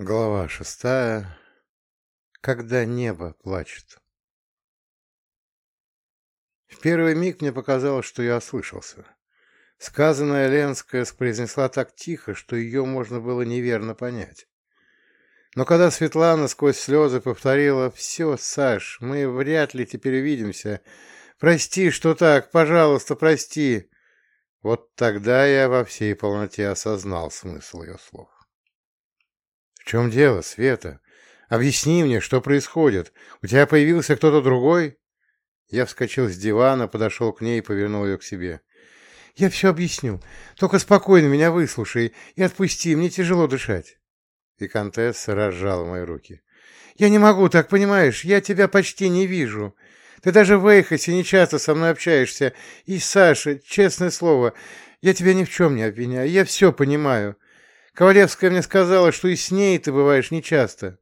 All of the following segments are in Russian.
Глава шестая. Когда небо плачет. В первый миг мне показалось, что я ослышался. Сказанное Ленская произнесла так тихо, что ее можно было неверно понять. Но когда Светлана сквозь слезы повторила «Все, Саш, мы вряд ли теперь увидимся. Прости, что так, пожалуйста, прости», вот тогда я во всей полноте осознал смысл ее слов чем дело, Света? Объясни мне, что происходит. У тебя появился кто-то другой?» Я вскочил с дивана, подошел к ней и повернул ее к себе. «Я все объясню. Только спокойно меня выслушай и отпусти, мне тяжело дышать». Викантесса разжала мои руки. «Я не могу, так понимаешь, я тебя почти не вижу. Ты даже в Эйхосе не часто со мной общаешься. И, Саша, честное слово, я тебя ни в чем не обвиняю, я все понимаю. Ковалевская мне сказала, что и с ней ты бываешь нечасто.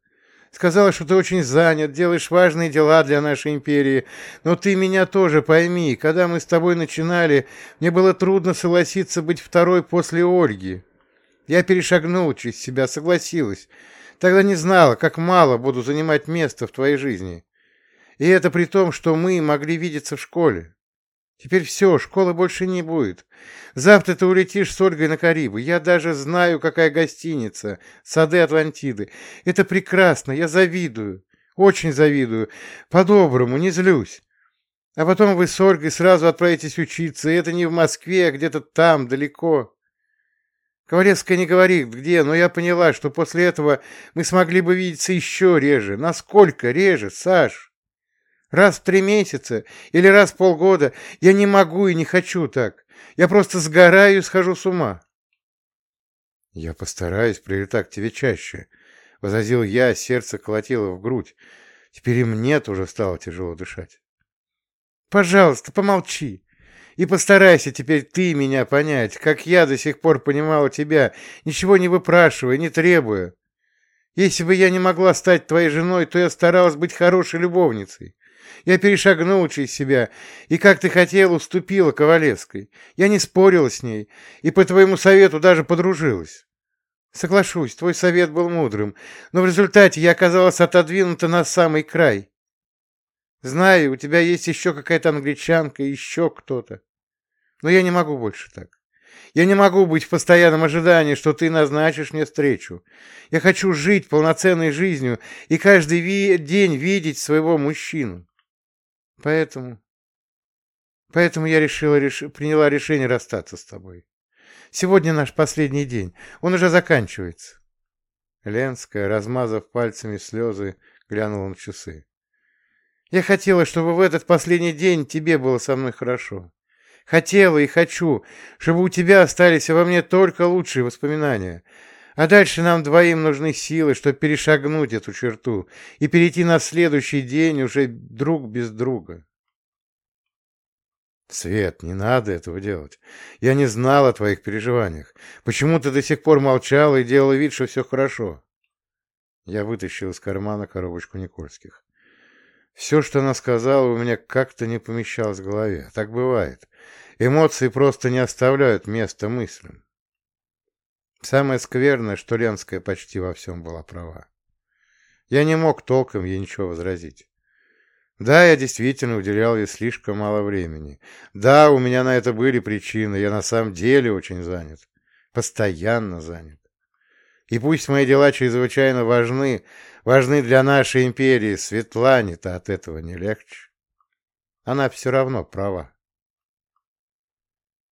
Сказала, что ты очень занят, делаешь важные дела для нашей империи. Но ты меня тоже пойми, когда мы с тобой начинали, мне было трудно согласиться быть второй после Ольги. Я перешагнул через себя, согласилась. Тогда не знала, как мало буду занимать место в твоей жизни. И это при том, что мы могли видеться в школе. Теперь все, школы больше не будет. Завтра ты улетишь с Ольгой на Карибы. Я даже знаю, какая гостиница. Сады Атлантиды. Это прекрасно, я завидую. Очень завидую. По-доброму, не злюсь. А потом вы с Ольгой сразу отправитесь учиться. И это не в Москве, а где-то там, далеко. Ковалевская не говорит, где, но я поняла, что после этого мы смогли бы видеться еще реже. Насколько реже, Саш? Раз в три месяца или раз в полгода я не могу и не хочу так. Я просто сгораю и схожу с ума. Я постараюсь прилетать к тебе чаще. Возразил я, сердце колотило в грудь. Теперь и мне тоже стало тяжело дышать. Пожалуйста, помолчи. И постарайся теперь ты меня понять, как я до сих пор понимала тебя, ничего не выпрашивая, не требуя. Если бы я не могла стать твоей женой, то я старалась быть хорошей любовницей. Я перешагнул через себя, и, как ты хотел, уступила Ковалевской. Я не спорила с ней, и по твоему совету даже подружилась. Соглашусь, твой совет был мудрым, но в результате я оказалась отодвинута на самый край. Знаю, у тебя есть еще какая-то англичанка, еще кто-то. Но я не могу больше так. Я не могу быть в постоянном ожидании, что ты назначишь мне встречу. Я хочу жить полноценной жизнью и каждый ви день видеть своего мужчину. Поэтому... Поэтому я решила, реш... приняла решение расстаться с тобой. Сегодня наш последний день. Он уже заканчивается. Ленская, размазав пальцами слезы, глянула на часы. Я хотела, чтобы в этот последний день тебе было со мной хорошо. Хотела и хочу, чтобы у тебя остались во мне только лучшие воспоминания. А дальше нам двоим нужны силы, чтобы перешагнуть эту черту и перейти на следующий день уже друг без друга. Свет, не надо этого делать. Я не знал о твоих переживаниях. Почему ты до сих пор молчала и делала вид, что все хорошо? Я вытащил из кармана коробочку Никольских. Все, что она сказала, у меня как-то не помещалось в голове. Так бывает. Эмоции просто не оставляют места мыслям. Самое скверное, что Ленская почти во всем была права. Я не мог толком ей ничего возразить. Да, я действительно уделял ей слишком мало времени. Да, у меня на это были причины, я на самом деле очень занят. Постоянно занят. И пусть мои дела чрезвычайно важны, важны для нашей империи, Светлане-то от этого не легче. Она все равно права.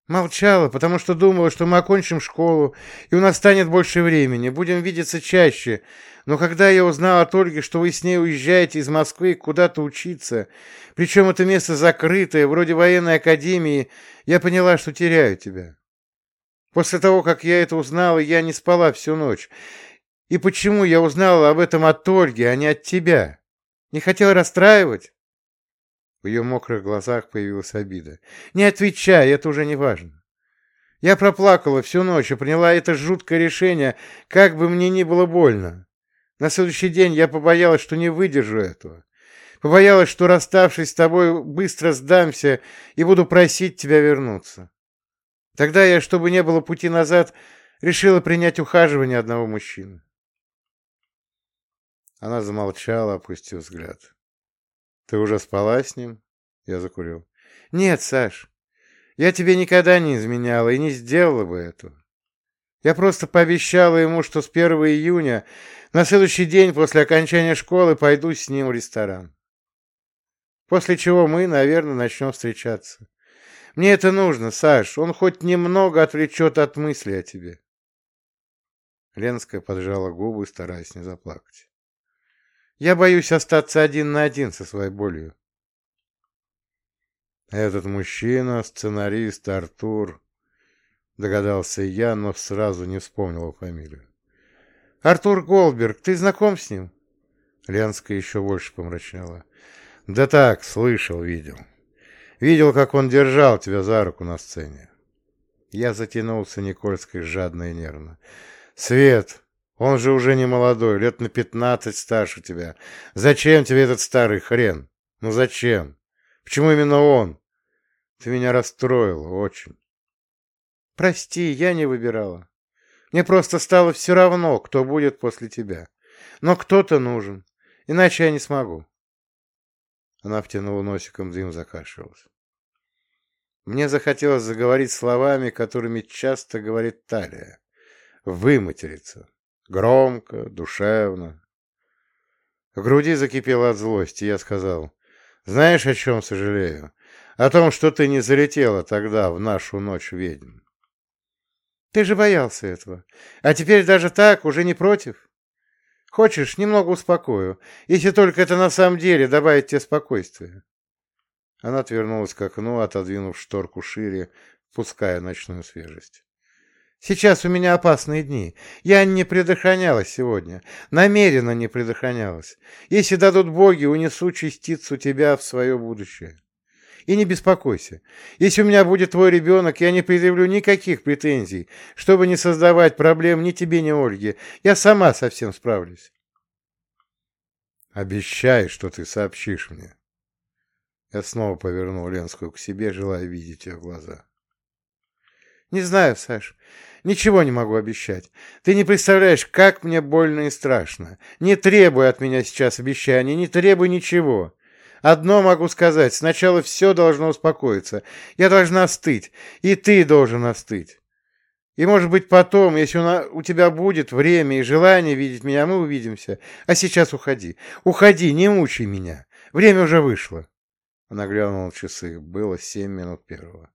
Молчала, потому что думала, что мы окончим школу, и у нас станет больше времени, будем видеться чаще. Но когда я узнала от Ольги, что вы с ней уезжаете из Москвы куда-то учиться, причем это место закрытое, вроде военной академии, я поняла, что теряю тебя. После того, как я это узнала, я не спала всю ночь. И почему я узнала об этом от Ольги, а не от тебя? Не хотела расстраивать? В ее мокрых глазах появилась обида. «Не отвечай, это уже не важно. Я проплакала всю ночь и приняла это жуткое решение, как бы мне ни было больно. На следующий день я побоялась, что не выдержу этого. Побоялась, что, расставшись с тобой, быстро сдамся и буду просить тебя вернуться. Тогда я, чтобы не было пути назад, решила принять ухаживание одного мужчины. Она замолчала, опустив взгляд. «Ты уже спала с ним?» Я закурил. «Нет, Саш, я тебе никогда не изменяла и не сделала бы этого. Я просто пообещала ему, что с 1 июня, на следующий день после окончания школы, пойду с ним в ресторан. После чего мы, наверное, начнем встречаться. Мне это нужно, Саш, он хоть немного отвлечет от мысли о тебе. Ленская поджала губы, стараясь не заплакать. Я боюсь остаться один на один со своей болью. Этот мужчина, сценарист Артур, догадался я, но сразу не вспомнил фамилию. Артур Голберг, ты знаком с ним? Ленская еще больше помрачнела. Да так, слышал, видел. Видел, как он держал тебя за руку на сцене. Я затянулся Никольской жадно и нервно. Свет, он же уже не молодой, лет на пятнадцать старше тебя. Зачем тебе этот старый хрен? Ну зачем? Почему именно он? Ты меня расстроил очень. Прости, я не выбирала. Мне просто стало все равно, кто будет после тебя. Но кто-то нужен, иначе я не смогу. Она втянула носиком дым, закашлялась. Мне захотелось заговорить словами, которыми часто говорит Талия. Выматериться. Громко, душевно. В груди закипело от злости, я сказал, «Знаешь, о чем сожалею? О том, что ты не залетела тогда в нашу ночь ведьм. Ты же боялся этого. А теперь даже так уже не против? Хочешь, немного успокою, если только это на самом деле добавит тебе спокойствия. Она отвернулась к окну, отодвинув шторку шире, пуская ночную свежесть. Сейчас у меня опасные дни. Я не предохранялась сегодня. Намеренно не предохранялась. Если дадут боги, унесу частицу тебя в свое будущее. И не беспокойся. Если у меня будет твой ребенок, я не предъявлю никаких претензий, чтобы не создавать проблем ни тебе, ни Ольге. Я сама совсем справлюсь. Обещай, что ты сообщишь мне. Я снова повернул Ленскую к себе, желая видеть ее глаза. Не знаю, Саш. Ничего не могу обещать. Ты не представляешь, как мне больно и страшно. Не требуй от меня сейчас обещаний, не требуй ничего. Одно могу сказать. Сначала все должно успокоиться. Я должна остыть. И ты должен остыть. И, может быть, потом, если у, тебя будет время и желание видеть меня, мы увидимся. А сейчас уходи. Уходи, не мучай меня. Время уже вышло. Она глянула на часы. Было семь минут первого.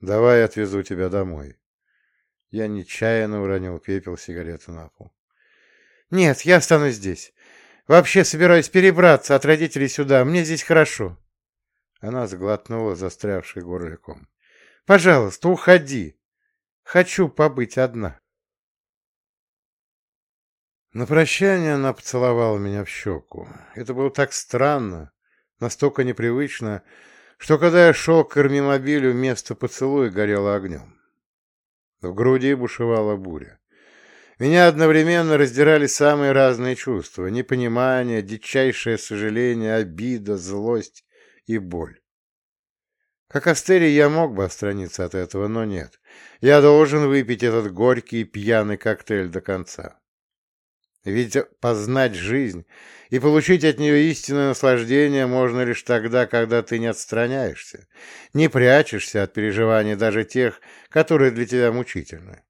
Давай отвезу тебя домой. Я нечаянно уронил пепел сигареты на пол. «Нет, я останусь здесь. Вообще собираюсь перебраться от родителей сюда. Мне здесь хорошо». Она сглотнула застрявший горляком. «Пожалуйста, уходи. Хочу побыть одна». На прощание она поцеловала меня в щеку. Это было так странно, настолько непривычно, что когда я шел к армимобилю, место поцелуя горело огнем. В груди бушевала буря. Меня одновременно раздирали самые разные чувства — непонимание, дичайшее сожаление, обида, злость и боль. Как Астерий я мог бы отстраниться от этого, но нет. Я должен выпить этот горький пьяный коктейль до конца. Ведь познать жизнь и получить от нее истинное наслаждение можно лишь тогда, когда ты не отстраняешься, не прячешься от переживаний даже тех, которые для тебя мучительны,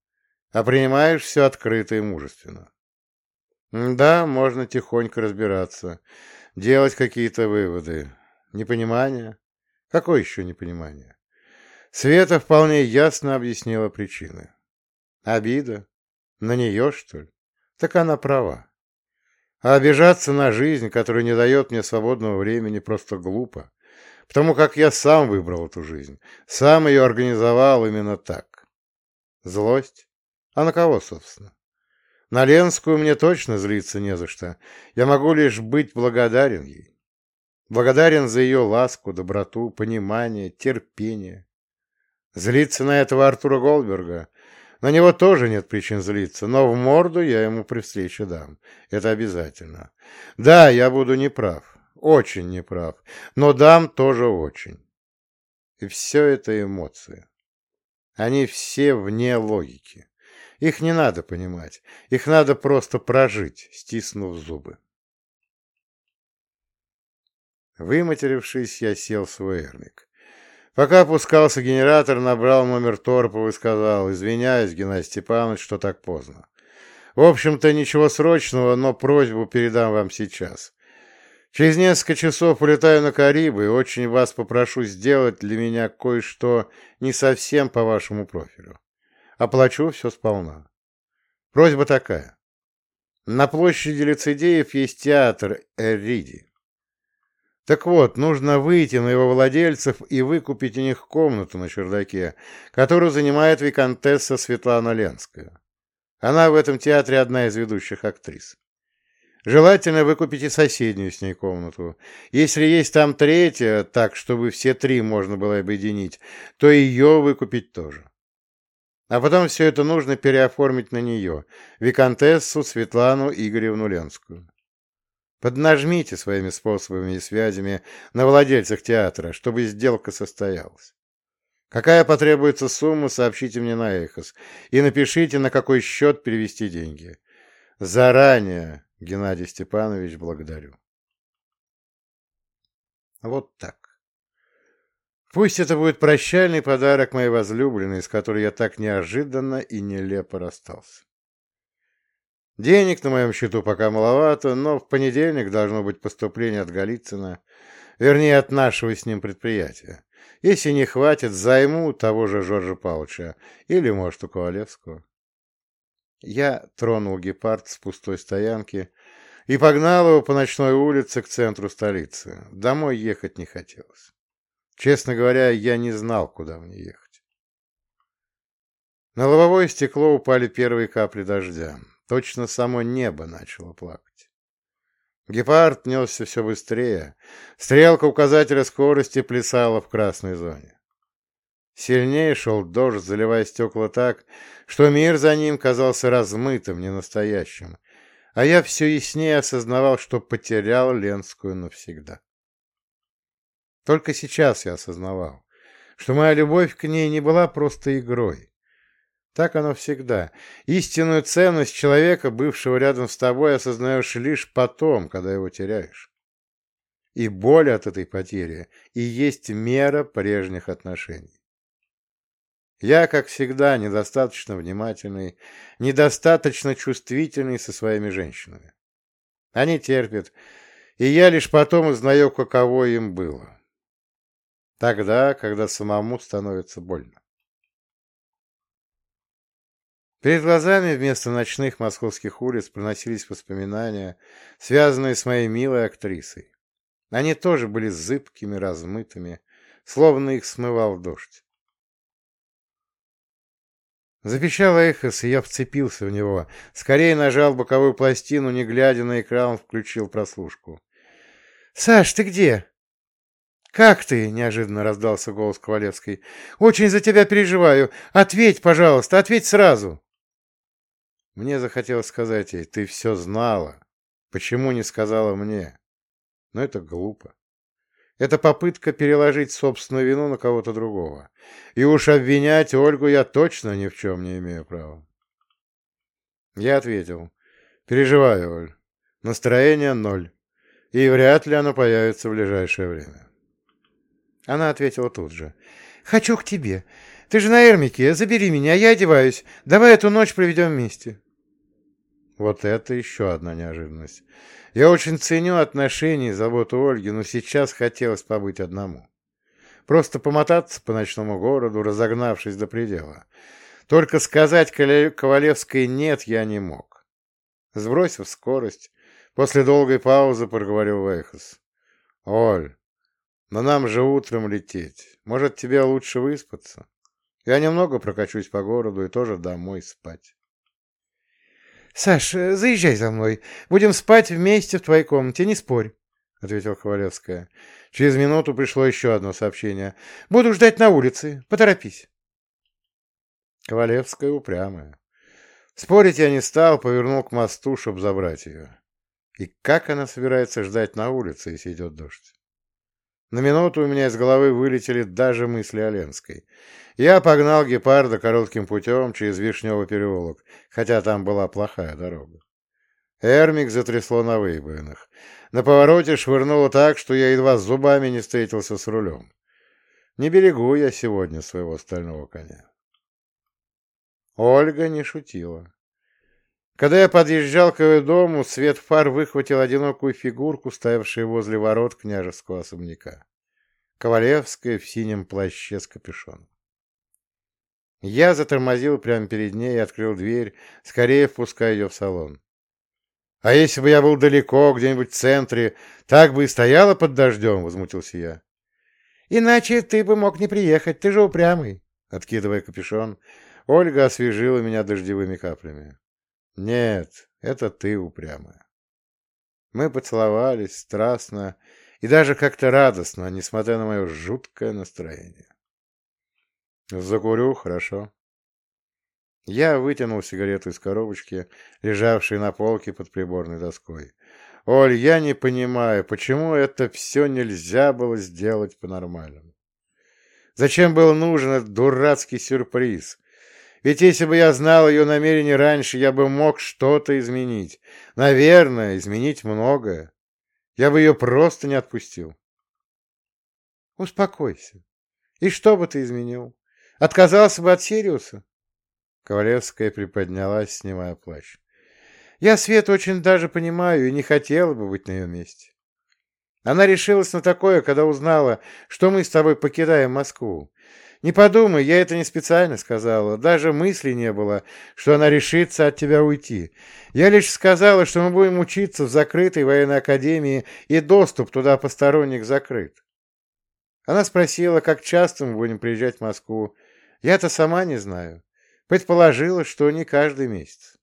а принимаешь все открыто и мужественно. Да, можно тихонько разбираться, делать какие-то выводы. Непонимание? Какое еще непонимание? Света вполне ясно объяснила причины. Обида? На нее, что ли? Так она права. А обижаться на жизнь, которая не дает мне свободного времени, просто глупо. Потому как я сам выбрал эту жизнь, сам ее организовал именно так. Злость? А на кого, собственно? На Ленскую мне точно злиться не за что. Я могу лишь быть благодарен ей. Благодарен за ее ласку, доброту, понимание, терпение. Злиться на этого Артура Голдберга на него тоже нет причин злиться, но в морду я ему при встрече дам. Это обязательно. Да, я буду неправ, очень неправ, но дам тоже очень. И все это эмоции. Они все вне логики. Их не надо понимать, их надо просто прожить, стиснув зубы. Выматерившись, я сел в свой эрник. Пока опускался генератор, набрал номер Торпова и сказал, извиняюсь, Геннадий Степанович, что так поздно. В общем-то, ничего срочного, но просьбу передам вам сейчас. Через несколько часов улетаю на Карибы и очень вас попрошу сделать для меня кое-что не совсем по вашему профилю. Оплачу все сполна. Просьба такая. На площади лицедеев есть театр Эриди. Так вот, нужно выйти на его владельцев и выкупить у них комнату на чердаке, которую занимает виконтесса Светлана Ленская. Она в этом театре одна из ведущих актрис. Желательно выкупить и соседнюю с ней комнату. Если есть там третья, так, чтобы все три можно было объединить, то ее выкупить тоже. А потом все это нужно переоформить на нее, виконтессу Светлану Игоревну Ленскую. Поднажмите своими способами и связями на владельцах театра, чтобы сделка состоялась. Какая потребуется сумма, сообщите мне на Эхос и напишите, на какой счет перевести деньги. Заранее, Геннадий Степанович, благодарю. Вот так. Пусть это будет прощальный подарок моей возлюбленной, с которой я так неожиданно и нелепо расстался. Денег на моем счету пока маловато, но в понедельник должно быть поступление от Голицына, вернее, от нашего с ним предприятия. Если не хватит, займу того же Жоржа Павловича или, может, у Ковалевского. Я тронул гепард с пустой стоянки и погнал его по ночной улице к центру столицы. Домой ехать не хотелось. Честно говоря, я не знал, куда мне ехать. На лобовое стекло упали первые капли дождя. Точно само небо начало плакать. Гепард несся все быстрее. Стрелка указателя скорости плясала в красной зоне. Сильнее шел дождь, заливая стекла так, что мир за ним казался размытым, ненастоящим, а я все яснее осознавал, что потерял Ленскую навсегда. Только сейчас я осознавал, что моя любовь к ней не была просто игрой, так оно всегда. Истинную ценность человека, бывшего рядом с тобой, осознаешь лишь потом, когда его теряешь. И боль от этой потери и есть мера прежних отношений. Я, как всегда, недостаточно внимательный, недостаточно чувствительный со своими женщинами. Они терпят, и я лишь потом узнаю, каково им было. Тогда, когда самому становится больно. Перед глазами вместо ночных московских улиц проносились воспоминания, связанные с моей милой актрисой. Они тоже были зыбкими, размытыми, словно их смывал дождь. Запищало эхос, и я вцепился в него. Скорее нажал боковую пластину, не глядя на экран, включил прослушку. «Саш, ты где?» «Как ты?» — неожиданно раздался голос Ковалевской. «Очень за тебя переживаю. Ответь, пожалуйста, ответь сразу!» Мне захотелось сказать ей, ты все знала. Почему не сказала мне? Но это глупо. Это попытка переложить собственную вину на кого-то другого. И уж обвинять Ольгу я точно ни в чем не имею права. Я ответил. Переживаю, Оль. Настроение ноль. И вряд ли оно появится в ближайшее время. Она ответила тут же. «Хочу к тебе. Ты же на Эрмике. Забери меня, я одеваюсь. Давай эту ночь проведем вместе». Вот это еще одна неожиданность. Я очень ценю отношения и заботу Ольги, но сейчас хотелось побыть одному. Просто помотаться по ночному городу, разогнавшись до предела. Только сказать Ковалевской «нет» я не мог. Сбросив скорость, после долгой паузы проговорил Вейхас. «Оль, но нам же утром лететь. Может, тебе лучше выспаться? Я немного прокачусь по городу и тоже домой спать». «Саш, э, заезжай за мной. Будем спать вместе в твоей комнате, не спорь», — ответила Ковалевская. Через минуту пришло еще одно сообщение. «Буду ждать на улице. Поторопись». Ковалевская упрямая. Спорить я не стал, повернул к мосту, чтобы забрать ее. И как она собирается ждать на улице, если идет дождь? На минуту у меня из головы вылетели даже мысли о Ленской. Я погнал гепарда коротким путем через Вишневый переулок, хотя там была плохая дорога. Эрмик затрясло на выбоинах. На повороте швырнуло так, что я едва зубами не встретился с рулем. Не берегу я сегодня своего стального коня. Ольга не шутила. Когда я подъезжал к ее дому, свет фар выхватил одинокую фигурку, стоявшую возле ворот княжеского особняка. Ковалевская в синем плаще с капюшоном. Я затормозил прямо перед ней и открыл дверь, скорее впуская ее в салон. А если бы я был далеко, где-нибудь в центре, так бы и стояла под дождем, — возмутился я. — Иначе ты бы мог не приехать, ты же упрямый, — откидывая капюшон, Ольга освежила меня дождевыми каплями. — Нет, это ты упрямая. Мы поцеловались страстно и даже как-то радостно, несмотря на мое жуткое настроение. — Закурю, хорошо. Я вытянул сигарету из коробочки, лежавшей на полке под приборной доской. Оль, я не понимаю, почему это все нельзя было сделать по-нормальному? Зачем был нужен этот дурацкий сюрприз? Ведь если бы я знал ее намерение раньше, я бы мог что-то изменить. Наверное, изменить многое. Я бы ее просто не отпустил. Успокойся. И что бы ты изменил? Отказался бы от Сириуса? Ковалевская приподнялась, снимая плащ. «Я Свет очень даже понимаю и не хотела бы быть на ее месте. Она решилась на такое, когда узнала, что мы с тобой покидаем Москву. Не подумай, я это не специально сказала. Даже мысли не было, что она решится от тебя уйти. Я лишь сказала, что мы будем учиться в закрытой военной академии, и доступ туда посторонних закрыт. Она спросила, как часто мы будем приезжать в Москву. Я-то сама не знаю. Предположила, что не каждый месяц.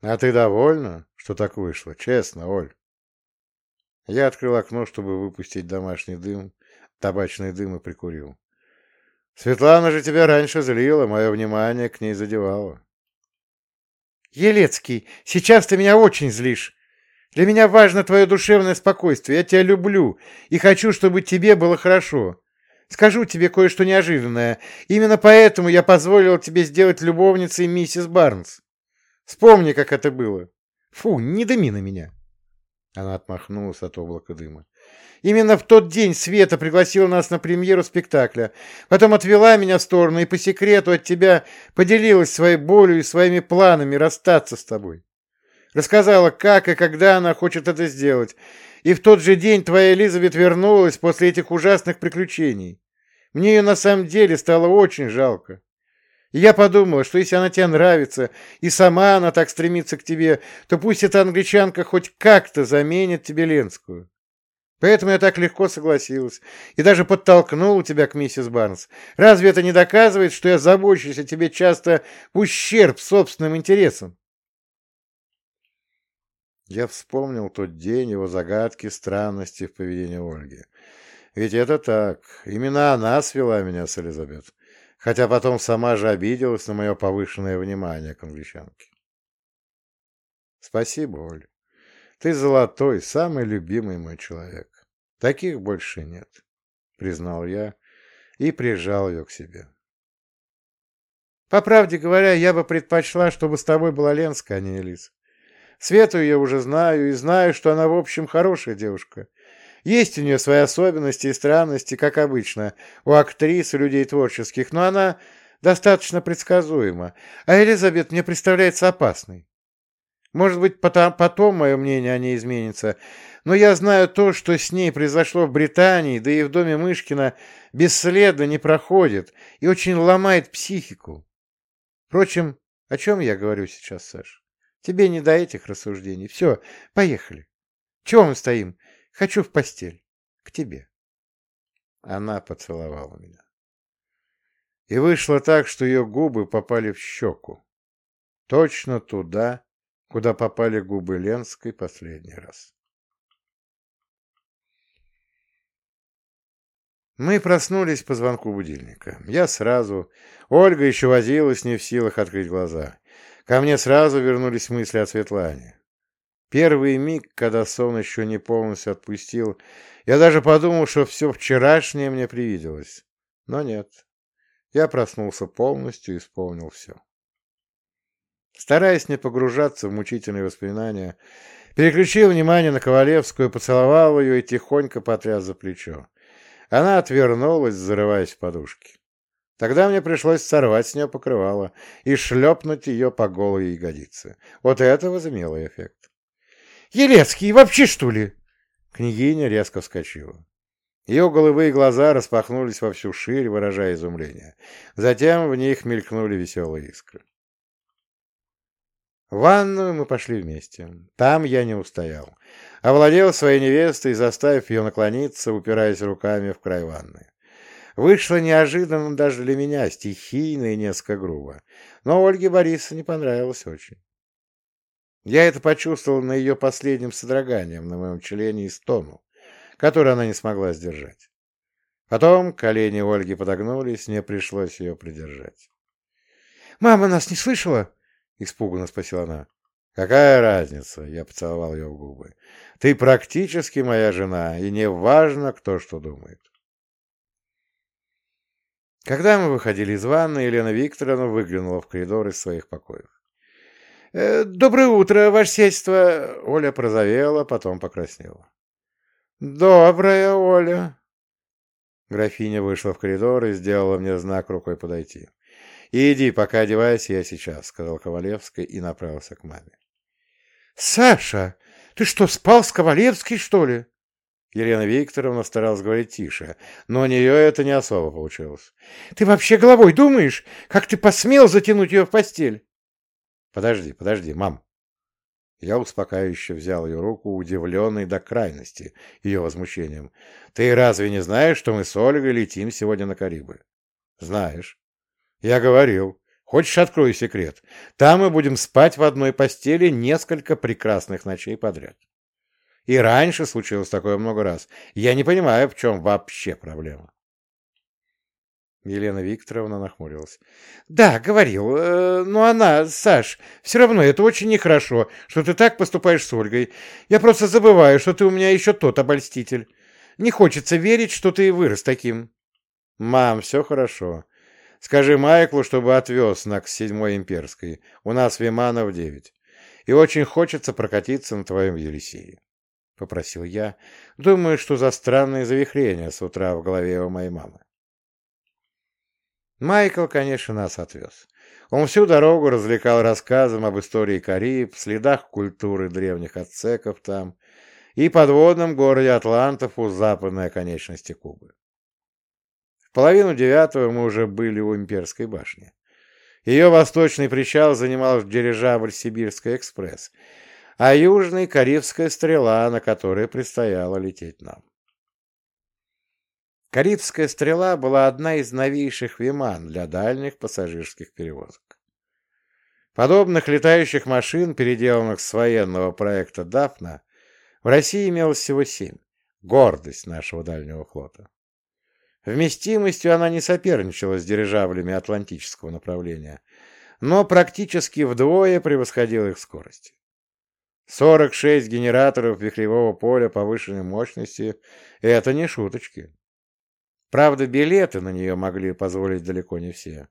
А ты довольна, что так вышло? Честно, Оль. Я открыл окно, чтобы выпустить домашний дым, табачный дым и прикурил. Светлана же тебя раньше злила, мое внимание к ней задевало. Елецкий, сейчас ты меня очень злишь. Для меня важно твое душевное спокойствие. Я тебя люблю и хочу, чтобы тебе было хорошо. Скажу тебе кое-что неожиданное. Именно поэтому я позволил тебе сделать любовницей миссис Барнс. Вспомни, как это было. Фу, не дыми на меня. Она отмахнулась от облака дыма. Именно в тот день Света пригласила нас на премьеру спектакля. Потом отвела меня в сторону и по секрету от тебя поделилась своей болью и своими планами расстаться с тобой. Рассказала, как и когда она хочет это сделать, и в тот же день твоя Элизабет вернулась после этих ужасных приключений. Мне ее на самом деле стало очень жалко. И я подумала, что если она тебе нравится, и сама она так стремится к тебе, то пусть эта англичанка хоть как-то заменит тебе Ленскую. Поэтому я так легко согласилась и даже подтолкнул тебя к миссис Барнс. Разве это не доказывает, что я забочусь о тебе часто в ущерб собственным интересам? Я вспомнил тот день, его загадки, странности в поведении Ольги. Ведь это так. Именно она свела меня с Элизабет. Хотя потом сама же обиделась на мое повышенное внимание к англичанке. Спасибо, Оль. Ты золотой, самый любимый мой человек. Таких больше нет, признал я и прижал ее к себе. По правде говоря, я бы предпочла, чтобы с тобой была Ленская, а не Элис. Свету я уже знаю и знаю, что она, в общем, хорошая девушка. Есть у нее свои особенности и странности, как обычно, у актрис и людей творческих, но она достаточно предсказуема, а Элизабет мне представляется опасной. Может быть, потом, потом мое мнение о ней изменится, но я знаю то, что с ней произошло в Британии, да и в доме Мышкина, бесследно не проходит и очень ломает психику. Впрочем, о чем я говорю сейчас, Саш? Тебе не до этих рассуждений. Все, поехали. Чего мы стоим? Хочу в постель. К тебе. Она поцеловала меня. И вышло так, что ее губы попали в щеку. Точно туда, куда попали губы Ленской последний раз. Мы проснулись по звонку будильника. Я сразу. Ольга еще возилась, не в силах открыть глаза. Ко мне сразу вернулись мысли о Светлане. Первый миг, когда сон еще не полностью отпустил, я даже подумал, что все вчерашнее мне привиделось. Но нет. Я проснулся полностью и исполнил все. Стараясь не погружаться в мучительные воспоминания, переключил внимание на Ковалевскую, поцеловал ее и тихонько потряс за плечо. Она отвернулась, зарываясь в подушки. Тогда мне пришлось сорвать с нее покрывало и шлепнуть ее по голой ягодице. Вот это возымело эффект. «Елецкий, вообще что ли?» Княгиня резко вскочила. Ее голубые глаза распахнулись во всю ширь, выражая изумление. Затем в них мелькнули веселые искры. В ванную мы пошли вместе. Там я не устоял. Овладел своей невестой, заставив ее наклониться, упираясь руками в край ванны. Вышло неожиданно даже для меня, стихийно и несколько грубо. Но Ольге Борисовне понравилось очень. Я это почувствовал на ее последнем содрогании на моем члене и стону, который она не смогла сдержать. Потом колени Ольги подогнулись, мне пришлось ее придержать. «Мама нас не слышала?» — испуганно спросила она. «Какая разница?» — я поцеловал ее в губы. «Ты практически моя жена, и не важно, кто что думает». Когда мы выходили из ванны, Елена Викторовна выглянула в коридор из своих покоев. «Э, «Доброе утро, ваше сельство!» Оля прозовела, потом покраснела. «Доброе, Оля!» Графиня вышла в коридор и сделала мне знак рукой подойти. «Иди, пока одевайся, я сейчас», — сказал Ковалевский и направился к маме. «Саша, ты что, спал с Ковалевской, что ли?» Елена Викторовна старалась говорить тише, но у нее это не особо получилось. «Ты вообще головой думаешь? Как ты посмел затянуть ее в постель?» «Подожди, подожди, мам». Я успокаивающе взял ее руку, удивленный до крайности ее возмущением. «Ты разве не знаешь, что мы с Ольгой летим сегодня на Карибы?» «Знаешь». «Я говорил. Хочешь, открою секрет? Там мы будем спать в одной постели несколько прекрасных ночей подряд». И раньше случилось такое много раз. Я не понимаю, в чем вообще проблема. Елена Викторовна нахмурилась. «Да, говорил. Э, но она, Саш, все равно это очень нехорошо, что ты так поступаешь с Ольгой. Я просто забываю, что ты у меня еще тот обольститель. Не хочется верить, что ты вырос таким». «Мам, все хорошо. Скажи Майклу, чтобы отвез нас к седьмой имперской. У нас Виманов девять. И очень хочется прокатиться на твоем Елисее». — попросил я. Думаю, что за странные завихрения с утра в голове у моей мамы. Майкл, конечно, нас отвез. Он всю дорогу развлекал рассказом об истории Кариб, следах культуры древних ацеков там и подводном городе Атлантов у западной оконечности Кубы. В половину девятого мы уже были у Имперской башни. Ее восточный причал занимал дирижабль «Сибирский экспресс», а южный — Карибская стрела, на которой предстояло лететь нам. Карибская стрела была одна из новейших виман для дальних пассажирских перевозок. Подобных летающих машин, переделанных с военного проекта «Дафна», в России имелось всего семь. Гордость нашего дальнего флота. Вместимостью она не соперничала с дирижаблями атлантического направления, но практически вдвое превосходила их скорости. 46 генераторов вихревого поля повышенной мощности — это не шуточки. Правда, билеты на нее могли позволить далеко не все.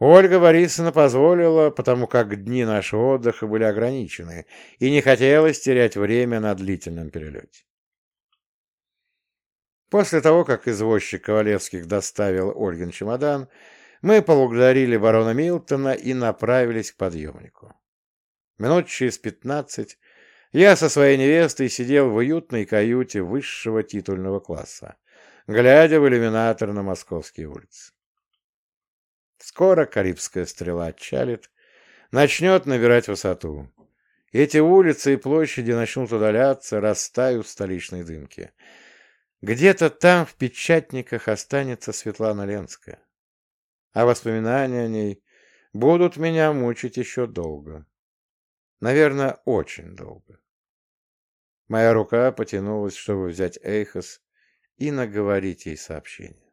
Ольга Борисовна позволила, потому как дни нашего отдыха были ограничены, и не хотелось терять время на длительном перелете. После того, как извозчик Ковалевских доставил Ольгин чемодан, мы поблагодарили барона Милтона и направились к подъемнику. Минут через пятнадцать я со своей невестой сидел в уютной каюте высшего титульного класса, глядя в иллюминатор на московские улицы. Скоро Карибская стрела отчалит, начнет набирать высоту. Эти улицы и площади начнут удаляться, растают в столичной дымке. Где-то там в печатниках останется Светлана Ленская. А воспоминания о ней будут меня мучить еще долго. Наверное, очень долго. Моя рука потянулась, чтобы взять Эйхос и наговорить ей сообщение.